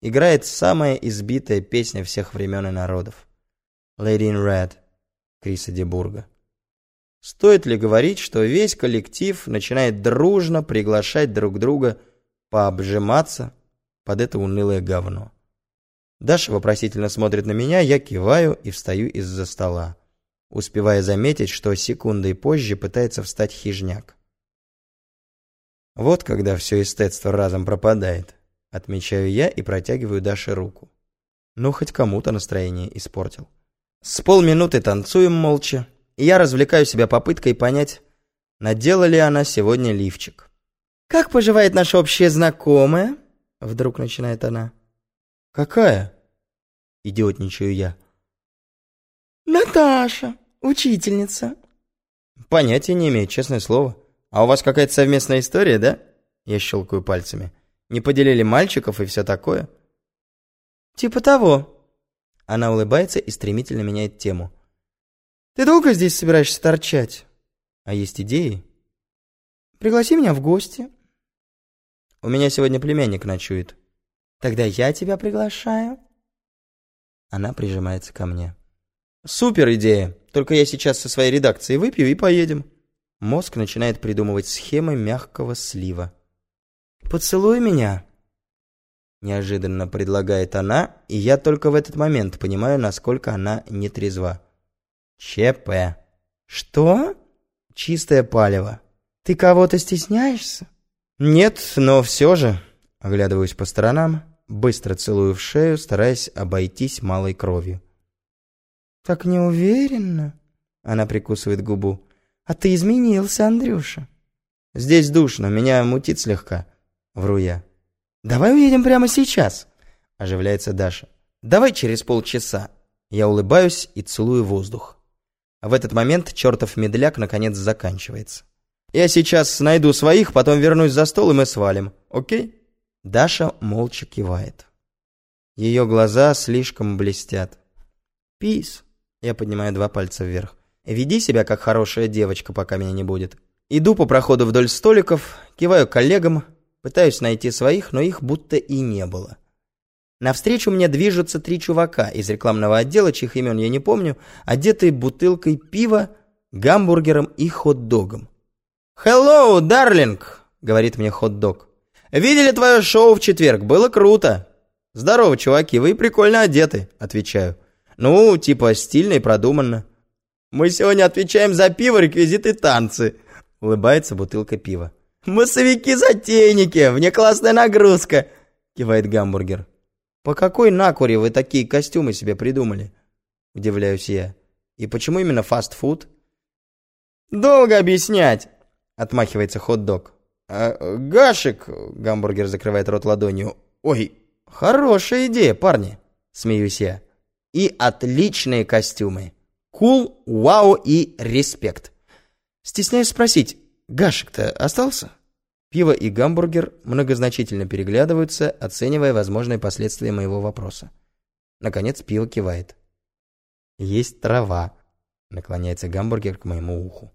играет самая избитая песня всех времен и народов. «Lady in Red» Криса Дебурга. Стоит ли говорить, что весь коллектив начинает дружно приглашать друг друга пообжиматься под это унылое говно? Даша вопросительно смотрит на меня, я киваю и встаю из-за стола, успевая заметить, что секундой позже пытается встать хижняк. Вот когда все эстетство разом пропадает, отмечаю я и протягиваю Даше руку. Ну, хоть кому-то настроение испортил. С полминуты танцуем молча, и я развлекаю себя попыткой понять, надела ли она сегодня лифчик. «Как поживает наша общая знакомая?» Вдруг начинает она. «Какая?» Идиотничаю я. «Наташа, учительница». Понятия не имею, честное слово. А у вас какая-то совместная история, да? Я щелкаю пальцами. Не поделили мальчиков и все такое? Типа того. Она улыбается и стремительно меняет тему. Ты долго здесь собираешься торчать? А есть идеи? Пригласи меня в гости. У меня сегодня племянник ночует. Тогда я тебя приглашаю. Она прижимается ко мне. Супер идея. Только я сейчас со своей редакцией выпью и поедем. Мозг начинает придумывать схемы мягкого слива. «Поцелуй меня!» Неожиданно предлагает она, и я только в этот момент понимаю, насколько она нетрезва. ЧП. «Что?» «Чистое палево». «Ты кого-то стесняешься?» «Нет, но все же...» Оглядываюсь по сторонам, быстро целую в шею, стараясь обойтись малой кровью. «Так неуверенно?» Она прикусывает губу. «А ты изменился, Андрюша». «Здесь душно, меня мутит слегка», — вру я. «Давай уедем прямо сейчас», — оживляется Даша. «Давай через полчаса». Я улыбаюсь и целую воздух. В этот момент чертов медляк наконец заканчивается. «Я сейчас найду своих, потом вернусь за стол, и мы свалим, окей?» Даша молча кивает. Ее глаза слишком блестят. «Пис», — я поднимаю два пальца вверх. Веди себя как хорошая девочка, пока меня не будет. Иду по проходу вдоль столиков, киваю коллегам, пытаюсь найти своих, но их будто и не было. Навстречу мне движутся три чувака из рекламного отдела, чьих имен я не помню, одетые бутылкой пива, гамбургером и хот-догом. «Hello, дарлинг!» — говорит мне хот-дог. «Видели твое шоу в четверг? Было круто!» «Здорово, чуваки, вы прикольно одеты», — отвечаю. «Ну, типа стильно и продуманно». Мы сегодня отвечаем за пиво, реквизиты, танцы. Улыбается бутылка пива. «Массовики-затейники! Мне классная нагрузка!» Кивает гамбургер. «По какой накуре вы такие костюмы себе придумали?» Удивляюсь я. «И почему именно фастфуд?» «Долго объяснять!» Отмахивается хот-дог. А, «Гашек!» Гамбургер закрывает рот ладонью. «Ой, хорошая идея, парни!» Смеюсь я. «И отличные костюмы!» Кул, вау и респект. Стесняюсь спросить, Гашек-то остался? Пиво и гамбургер многозначительно переглядываются, оценивая возможные последствия моего вопроса. Наконец пиво кивает. «Есть трава», — наклоняется гамбургер к моему уху.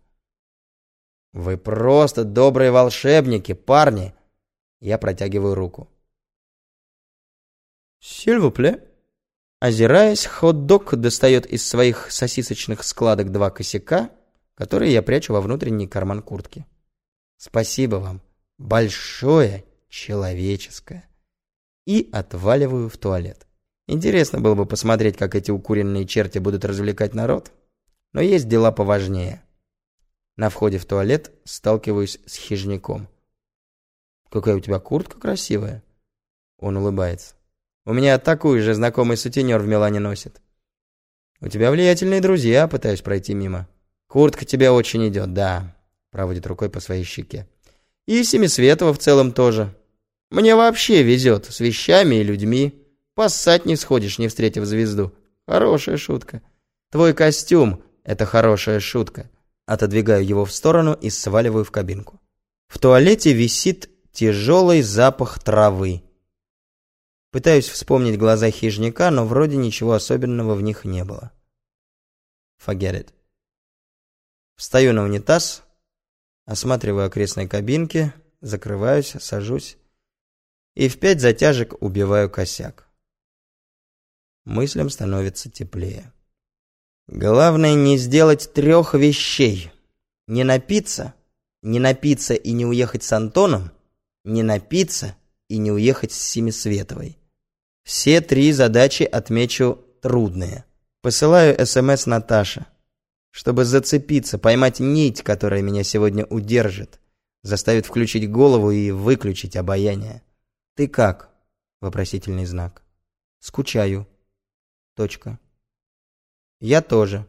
«Вы просто добрые волшебники, парни!» Я протягиваю руку. «Сильвупле?» Озираясь, хот-дог достает из своих сосисочных складок два косяка, которые я прячу во внутренний карман куртки. Спасибо вам. Большое человеческое. И отваливаю в туалет. Интересно было бы посмотреть, как эти укуренные черти будут развлекать народ. Но есть дела поважнее. На входе в туалет сталкиваюсь с хижняком. «Какая у тебя куртка красивая!» Он улыбается. У меня такую же знакомый сутенер в Милане носит. У тебя влиятельные друзья, пытаюсь пройти мимо. Куртка тебе очень идет, да. Проводит рукой по своей щеке. И Семисветова в целом тоже. Мне вообще везет с вещами и людьми. Поссать не сходишь, не встретив звезду. Хорошая шутка. Твой костюм — это хорошая шутка. Отодвигаю его в сторону и сваливаю в кабинку. В туалете висит тяжелый запах травы. Пытаюсь вспомнить глаза хижника, но вроде ничего особенного в них не было. Forget it. Встаю на унитаз, осматриваю окрестные кабинки, закрываюсь, сажусь и в пять затяжек убиваю косяк. Мыслям становится теплее. Главное не сделать трех вещей. Не напиться, не напиться и не уехать с Антоном, не напиться и не уехать с Семисветовой. Все три задачи отмечу трудные. Посылаю СМС Наташе, чтобы зацепиться, поймать нить, которая меня сегодня удержит, заставит включить голову и выключить обаяние. «Ты как?» — вопросительный знак. «Скучаю». Точка. «Я тоже».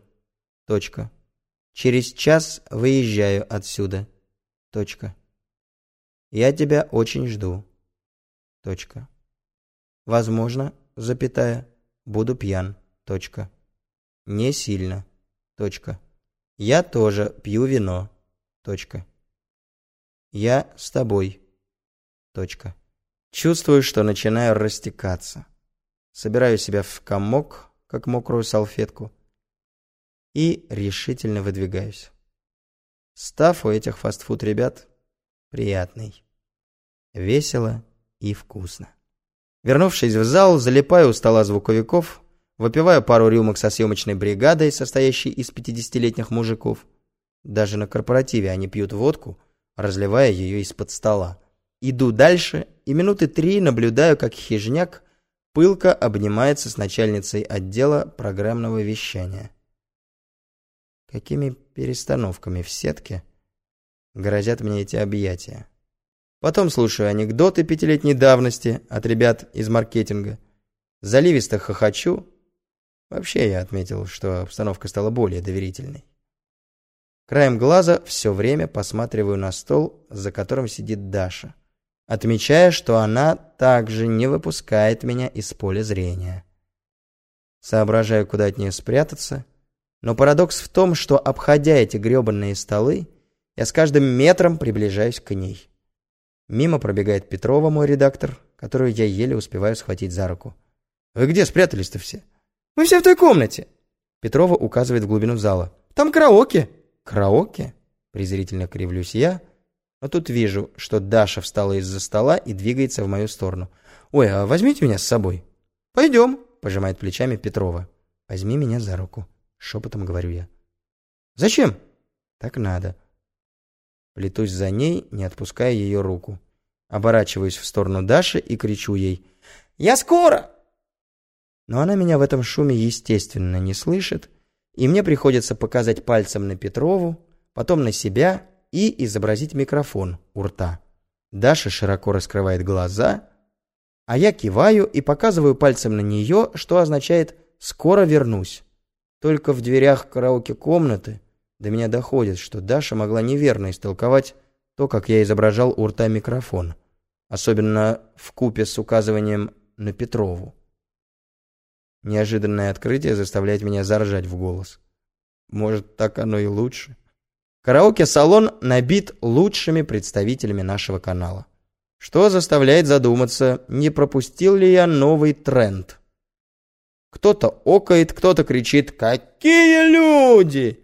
Точка. «Через час выезжаю отсюда». Точка. «Я тебя очень жду». Точка. «Возможно, запятая, буду пьян». Точка. «Не сильно». Точка. «Я тоже пью вино». Точка. «Я с тобой». Точка. Чувствую, что начинаю растекаться. Собираю себя в комок, как мокрую салфетку, и решительно выдвигаюсь. Став у этих фастфуд ребят приятный. Весело и вкусно. Вернувшись в зал, залипаю у стола звуковиков, выпиваю пару рюмок со съемочной бригадой, состоящей из 50-летних мужиков. Даже на корпоративе они пьют водку, разливая ее из-под стола. Иду дальше и минуты три наблюдаю, как хижняк пылко обнимается с начальницей отдела программного вещания. Какими перестановками в сетке грозят мне эти объятия? Потом слушаю анекдоты пятилетней давности от ребят из маркетинга. Заливисто хохочу. Вообще я отметил, что обстановка стала более доверительной. Краем глаза все время посматриваю на стол, за которым сидит Даша отмечая, что она также не выпускает меня из поля зрения. Соображаю, куда от нее спрятаться, но парадокс в том, что, обходя эти гребанные столы, я с каждым метром приближаюсь к ней. Мимо пробегает Петрова, мой редактор, которую я еле успеваю схватить за руку. «Вы где спрятались-то все?» «Мы все в той комнате!» Петрова указывает в глубину зала. «Там караоке!» «Караоке?» Презрительно кривлюсь я, но тут вижу, что Даша встала из-за стола и двигается в мою сторону. «Ой, а возьмите меня с собой?» «Пойдем», — пожимает плечами Петрова. «Возьми меня за руку», — шепотом говорю я. «Зачем?» «Так надо». Плетусь за ней, не отпуская ее руку. Оборачиваюсь в сторону Даши и кричу ей «Я скоро!» Но она меня в этом шуме, естественно, не слышит, и мне приходится показать пальцем на Петрову, потом на себя и изобразить микрофон у рта. Даша широко раскрывает глаза, а я киваю и показываю пальцем на нее, что означает «скоро вернусь». Только в дверях караоке-комнаты до меня доходит, что Даша могла неверно истолковать то, как я изображал у рта микрофон, особенно в купе с указыванием на Петрову. Неожиданное открытие заставляет меня заржать в голос. Может, так оно и лучше. Караоке-салон набит лучшими представителями нашего канала. Что заставляет задуматься, не пропустил ли я новый тренд. Кто-то окает, кто-то кричит «Какие люди!»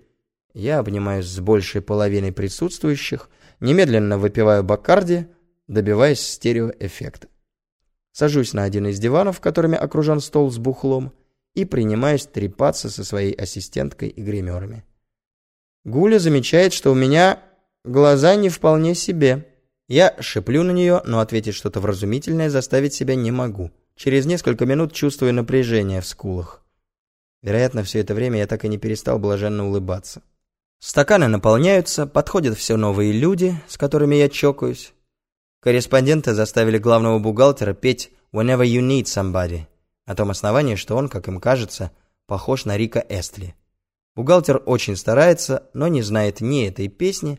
Я обнимаюсь с большей половиной присутствующих, немедленно выпиваю Бакарди, добиваясь стереоэффекта. Сажусь на один из диванов, которыми окружен стол с бухлом, и принимаюсь трепаться со своей ассистенткой и гримерами. Гуля замечает, что у меня глаза не вполне себе. Я шиплю на нее, но ответить что-то вразумительное заставить себя не могу. Через несколько минут чувствую напряжение в скулах. Вероятно, все это время я так и не перестал блаженно улыбаться. Стаканы наполняются, подходят все новые люди, с которыми я чокаюсь. Корреспонденты заставили главного бухгалтера петь «Whenever you need somebody», на том основании, что он, как им кажется, похож на Рика Эстли. Бухгалтер очень старается, но не знает ни этой песни,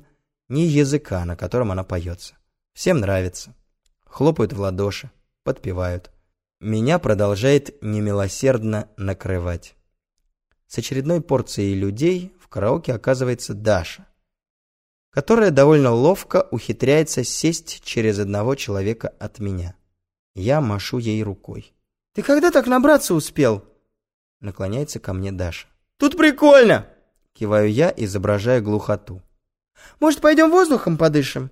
ни языка, на котором она поется. Всем нравится. Хлопают в ладоши, подпевают. Меня продолжает немилосердно накрывать. С очередной порцией людей в караоке оказывается Даша, которая довольно ловко ухитряется сесть через одного человека от меня. Я машу ей рукой. «Ты когда так набраться успел?» Наклоняется ко мне Даша. Тут прикольно!» Киваю я, изображая глухоту. «Может, пойдем воздухом подышим?»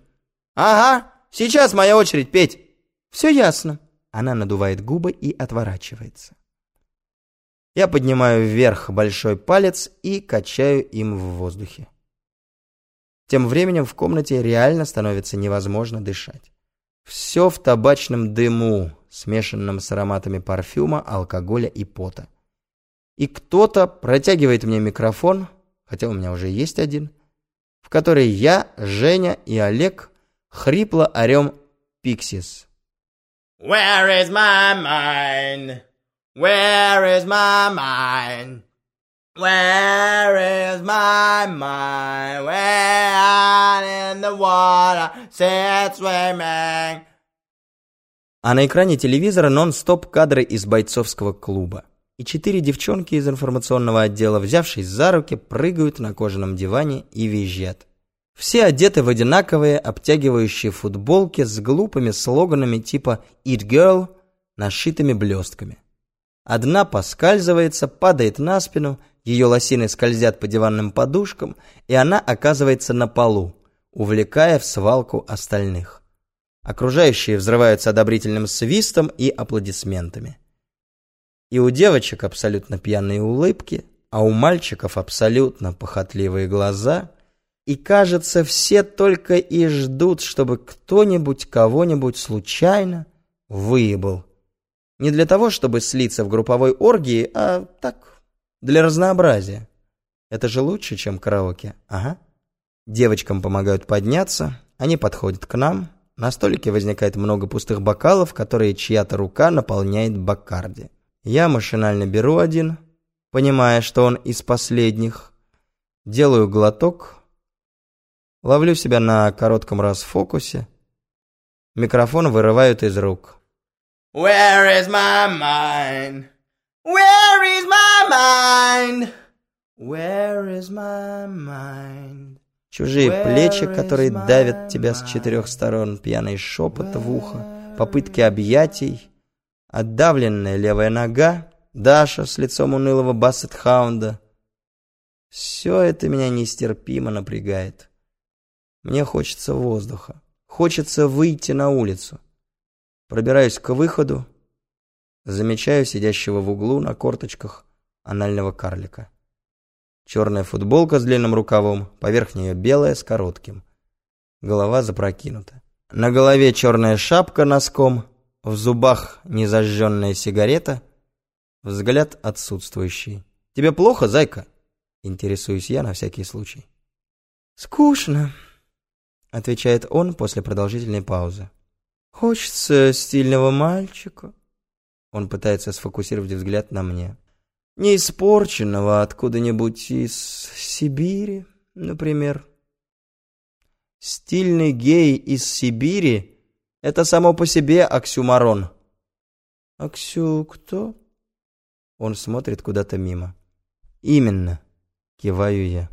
«Ага, сейчас моя очередь петь!» Все ясно. Она надувает губы и отворачивается. Я поднимаю вверх большой палец и качаю им в воздухе. Тем временем в комнате реально становится невозможно дышать. Все в табачном дыму, смешанном с ароматами парфюма, алкоголя и пота. И кто-то протягивает мне микрофон, хотя у меня уже есть один, в который я, Женя и Олег хрипло орем «Пиксис». Where is my mind? Where is my mind? Where is my mind? Where in the water sits swimming? А на экране телевизора нон-стоп кадры из бойцовского клуба. И четыре девчонки из информационного отдела, взявшись за руки, прыгают на кожаном диване и визжат. Все одеты в одинаковые обтягивающие футболки с глупыми слоганами типа «Eat Girl», нашитыми блестками. Одна поскальзывается, падает на спину, ее лосины скользят по диванным подушкам, и она оказывается на полу, увлекая в свалку остальных. Окружающие взрываются одобрительным свистом и аплодисментами. И у девочек абсолютно пьяные улыбки, а у мальчиков абсолютно похотливые глаза – и, кажется, все только и ждут, чтобы кто-нибудь кого-нибудь случайно выебал. Не для того, чтобы слиться в групповой оргии, а так, для разнообразия. Это же лучше, чем караоке, ага. Девочкам помогают подняться, они подходят к нам. На столике возникает много пустых бокалов, которые чья-то рука наполняет бакарди. Я машинально беру один, понимая, что он из последних. Делаю глоток, Ловлю себя на коротком расфокусе. Микрофон вырывают из рук. Where is my mind? Where is my mind? Where is my mind? Чужие плечи, которые давят тебя с четырех сторон, пьяный шепот в ухо, попытки объятий, отдавленная левая нога, Даша с лицом унылого бассет-хаунда. Все это меня нестерпимо напрягает. Мне хочется воздуха. Хочется выйти на улицу. Пробираюсь к выходу. Замечаю сидящего в углу на корточках анального карлика. Черная футболка с длинным рукавом, поверх нее белая с коротким. Голова запрокинута. На голове черная шапка носком, в зубах незажженная сигарета, взгляд отсутствующий. «Тебе плохо, зайка?» Интересуюсь я на всякий случай. «Скучно», — отвечает он после продолжительной паузы. «Хочется стильного мальчика». Он пытается сфокусировать взгляд на мне. «Не испорченного откуда-нибудь из Сибири, например». «Стильный гей из Сибири — это само по себе оксюмарон». «Аксю кто?» Он смотрит куда-то мимо. «Именно», — киваю я.